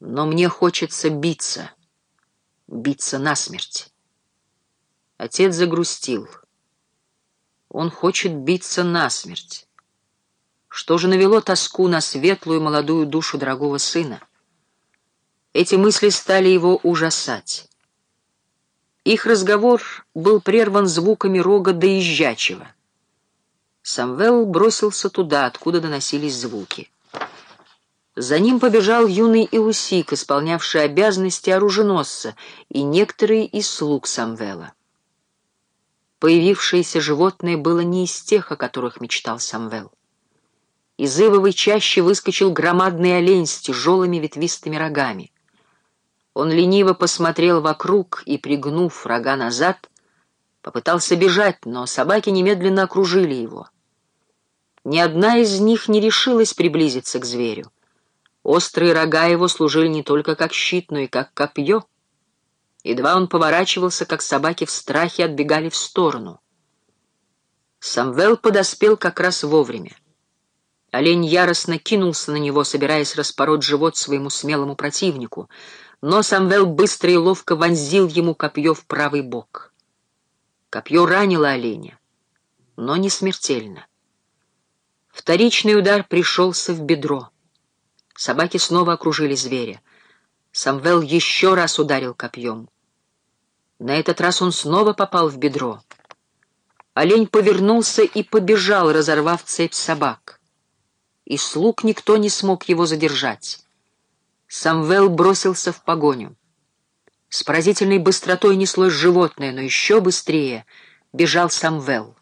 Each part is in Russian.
Но мне хочется биться, биться насмерть. Отец загрустил. Он хочет биться насмерть. Что же навело тоску на светлую молодую душу дорогого сына? Эти мысли стали его ужасать. Их разговор был прерван звуками рога доезжачего. Самвел бросился туда, откуда доносились звуки. За ним побежал юный Иусик, исполнявший обязанности оруженосца, и некоторые из слуг Самвела. Появившееся животное было не из тех, о которых мечтал Самвел. Из ивовой чаще выскочил громадный олень с тяжелыми ветвистыми рогами. Он лениво посмотрел вокруг и, пригнув рога назад, попытался бежать, но собаки немедленно окружили его. Ни одна из них не решилась приблизиться к зверю. Острые рога его служили не только как щит, но и как копье. Едва он поворачивался, как собаки в страхе отбегали в сторону. Самвел подоспел как раз вовремя. Олень яростно кинулся на него, собираясь распороть живот своему смелому противнику, но Самвел быстро и ловко вонзил ему копье в правый бок. Копье ранило оленя, но не смертельно. Вторичный удар пришелся в бедро. Собаки снова окружили зверя. Самвел еще раз ударил копьем. На этот раз он снова попал в бедро. Олень повернулся и побежал, разорвав цепь собак и слуг никто не смог его задержать. Самвел бросился в погоню. С поразительной быстротой неслось животное, но еще быстрее бежал Самвел.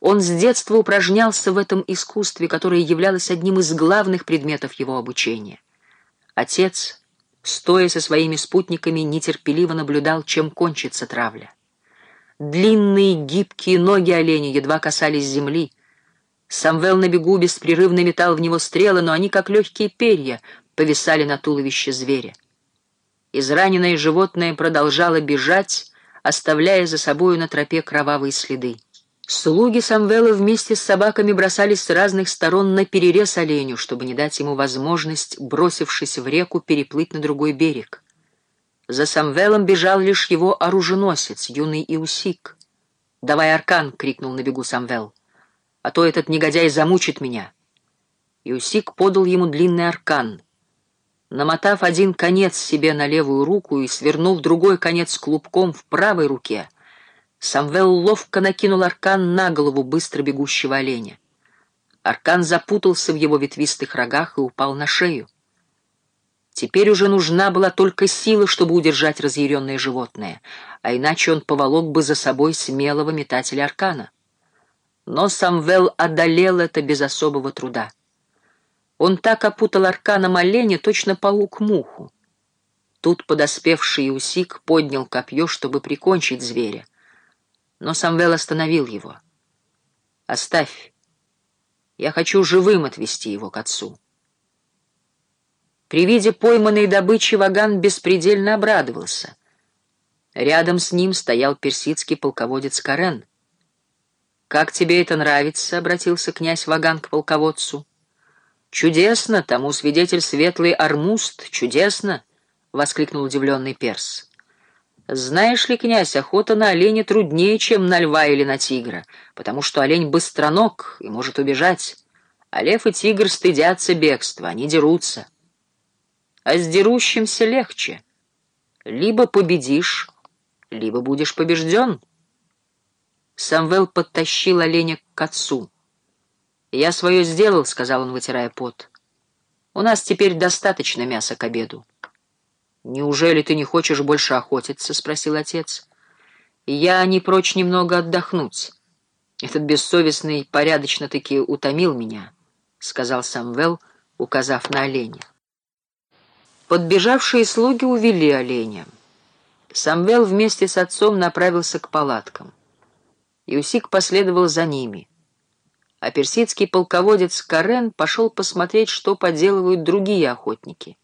Он с детства упражнялся в этом искусстве, которое являлось одним из главных предметов его обучения. Отец, стоя со своими спутниками, нетерпеливо наблюдал, чем кончится травля. Длинные гибкие ноги оленя едва касались земли, Самвел на бегу беспрерывно метал в него стрелы, но они, как легкие перья, повисали на туловище зверя. Израненное животное продолжало бежать, оставляя за собою на тропе кровавые следы. Слуги Самвела вместе с собаками бросались с разных сторон на перерез оленю, чтобы не дать ему возможность, бросившись в реку, переплыть на другой берег. За Самвелом бежал лишь его оруженосец, юный Иусик. «Давай аркан!» — крикнул на бегу Самвел а то этот негодяй замучит меня. Юсик подал ему длинный аркан. Намотав один конец себе на левую руку и свернув другой конец клубком в правой руке, Самвел ловко накинул аркан на голову быстро бегущего оленя. Аркан запутался в его ветвистых рогах и упал на шею. Теперь уже нужна была только сила, чтобы удержать разъяренное животное, а иначе он поволок бы за собой смелого метателя аркана. Но Самвел одолел это без особого труда. Он так опутал арканом оленя, точно паук муху. Тут подоспевший Усик поднял копье, чтобы прикончить зверя. Но Самвел остановил его. «Оставь. Я хочу живым отвести его к отцу». При виде пойманной добычи Ваган беспредельно обрадовался. Рядом с ним стоял персидский полководец Карен — «Как тебе это нравится?» — обратился князь Ваган к полководцу. «Чудесно! Тому свидетель светлый Армуст! Чудесно!» — воскликнул удивленный перс. «Знаешь ли, князь, охота на оленя труднее, чем на льва или на тигра, потому что олень быстроног и может убежать, а лев и тигр стыдятся бегства, они дерутся. А с дерущимся легче. Либо победишь, либо будешь побежден». Самвел подтащил оленя к отцу. «Я свое сделал», — сказал он, вытирая пот. «У нас теперь достаточно мяса к обеду». «Неужели ты не хочешь больше охотиться?» — спросил отец. «Я не прочь немного отдохнуть. Этот бессовестный порядочно-таки утомил меня», — сказал Самвел, указав на оленя. Подбежавшие слуги увели оленя. Самвел вместе с отцом направился к палаткам. Юсик последовал за ними. А персидский полководец Карен пошел посмотреть, что поделывают другие охотники.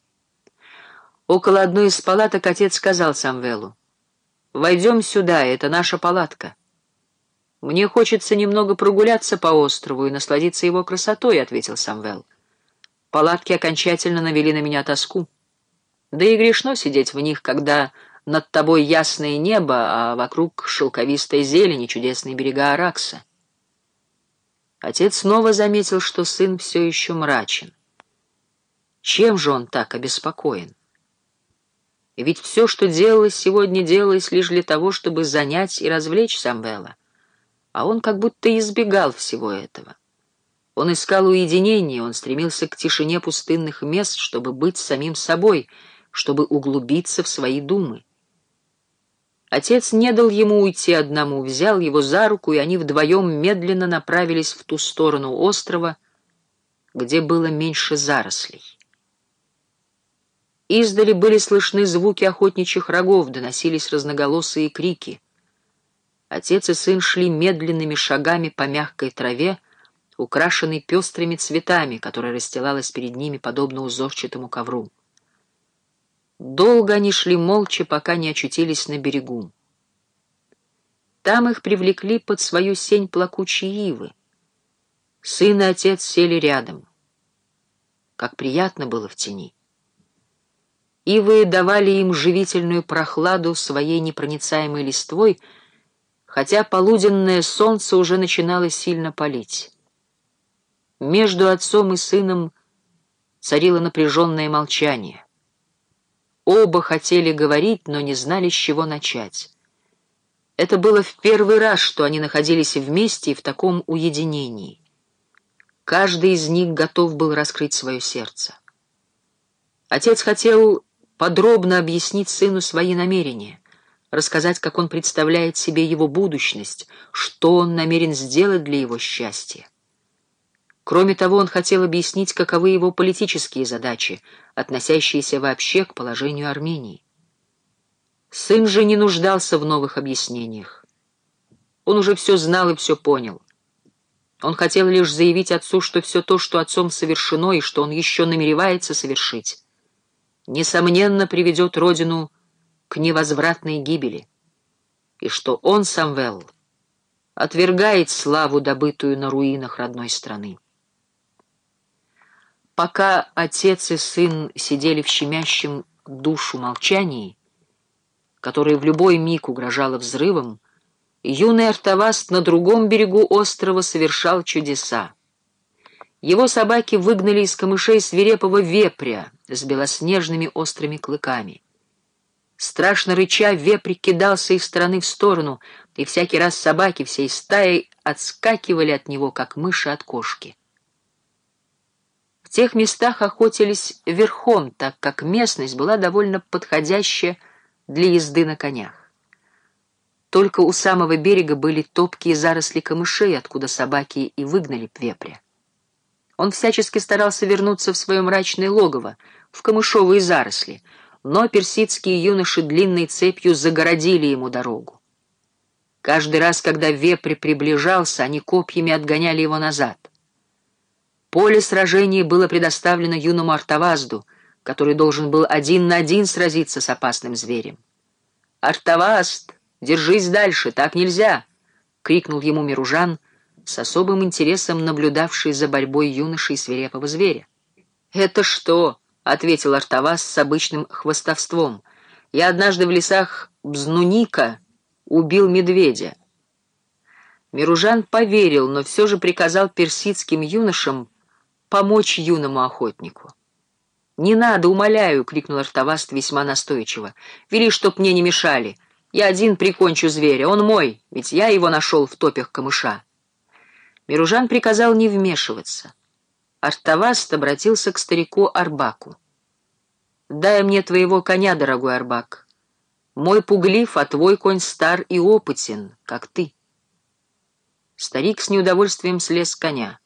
Около одной из палаток отец сказал Самвелу, «Войдем сюда, это наша палатка». «Мне хочется немного прогуляться по острову и насладиться его красотой», — ответил Самвел. «Палатки окончательно навели на меня тоску». Да и грешно сидеть в них, когда над тобой ясное небо, а вокруг шелковистая зелень и чудесные берега Аракса. Отец снова заметил, что сын все еще мрачен. Чем же он так обеспокоен? Ведь все, что делалось сегодня, делалось лишь для того, чтобы занять и развлечь Самвела. А он как будто избегал всего этого. Он искал уединения, он стремился к тишине пустынных мест, чтобы быть самим собой, чтобы углубиться в свои думы. Отец не дал ему уйти одному, взял его за руку, и они вдвоем медленно направились в ту сторону острова, где было меньше зарослей. Издали были слышны звуки охотничьих рогов, доносились разноголосые крики. Отец и сын шли медленными шагами по мягкой траве, украшенной пестрыми цветами, которая расстилалась перед ними подобно узорчатому ковру. Долго они шли молча, пока не очутились на берегу. Там их привлекли под свою сень плакучие ивы. Сын и отец сели рядом. Как приятно было в тени. Ивы давали им живительную прохладу своей непроницаемой листвой, хотя полуденное солнце уже начинало сильно палить. Между отцом и сыном царило напряженное молчание. Оба хотели говорить, но не знали, с чего начать. Это было в первый раз, что они находились вместе и в таком уединении. Каждый из них готов был раскрыть свое сердце. Отец хотел подробно объяснить сыну свои намерения, рассказать, как он представляет себе его будущность, что он намерен сделать для его счастья. Кроме того, он хотел объяснить, каковы его политические задачи, относящиеся вообще к положению Армении. Сын же не нуждался в новых объяснениях. Он уже все знал и все понял. Он хотел лишь заявить отцу, что все то, что отцом совершено и что он еще намеревается совершить, несомненно приведет родину к невозвратной гибели, и что он, Самвел, отвергает славу, добытую на руинах родной страны. Пока отец и сын сидели в щемящем душу молчании, которое в любой миг угрожало взрывом, юный Артаваст на другом берегу острова совершал чудеса. Его собаки выгнали из камышей свирепого вепря с белоснежными острыми клыками. Страшно рыча, вепрь кидался из стороны в сторону, и всякий раз собаки всей стаей отскакивали от него, как мыши от кошки тех местах охотились верхом, так как местность была довольно подходящая для езды на конях. Только у самого берега были топкие заросли камышей, откуда собаки и выгнали вепря. Он всячески старался вернуться в свое мрачное логово, в камышовые заросли, но персидские юноши длинной цепью загородили ему дорогу. Каждый раз, когда вепрь приближался, они копьями отгоняли его назад — Поле сражения было предоставлено юному Артавазду, который должен был один на один сразиться с опасным зверем. «Артаваст, держись дальше, так нельзя!» — крикнул ему Миружан, с особым интересом наблюдавший за борьбой юноши и свирепого зверя. «Это что?» — ответил Артаваст с обычным хвостовством. «Я однажды в лесах Бзнуника убил медведя». Миружан поверил, но все же приказал персидским юношам помочь юному охотнику. «Не надо, умоляю!» — крикнул Артаваст весьма настойчиво. «Вели, чтоб мне не мешали. Я один прикончу зверя. Он мой, ведь я его нашел в топях камыша». Миружан приказал не вмешиваться. Артаваст обратился к старику Арбаку. «Дай мне твоего коня, дорогой Арбак. Мой пуглив, а твой конь стар и опытен, как ты». Старик с неудовольствием слез с коня.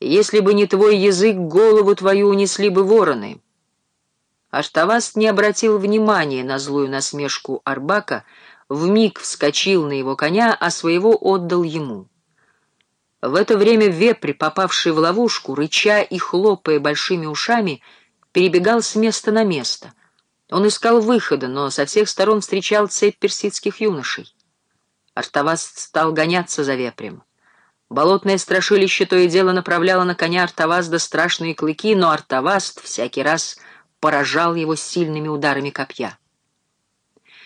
Если бы не твой язык, голову твою унесли бы вороны. Аштаваст не обратил внимания на злую насмешку Арбака, вмиг вскочил на его коня, а своего отдал ему. В это время вепрь, попавший в ловушку, рыча и хлопая большими ушами, перебегал с места на место. Он искал выхода, но со всех сторон встречал цепь персидских юношей. Артаваст стал гоняться за вепрем. Болотное страшилище то и дело направляло на коня Артавазда страшные клыки, но Артаваст всякий раз поражал его сильными ударами копья.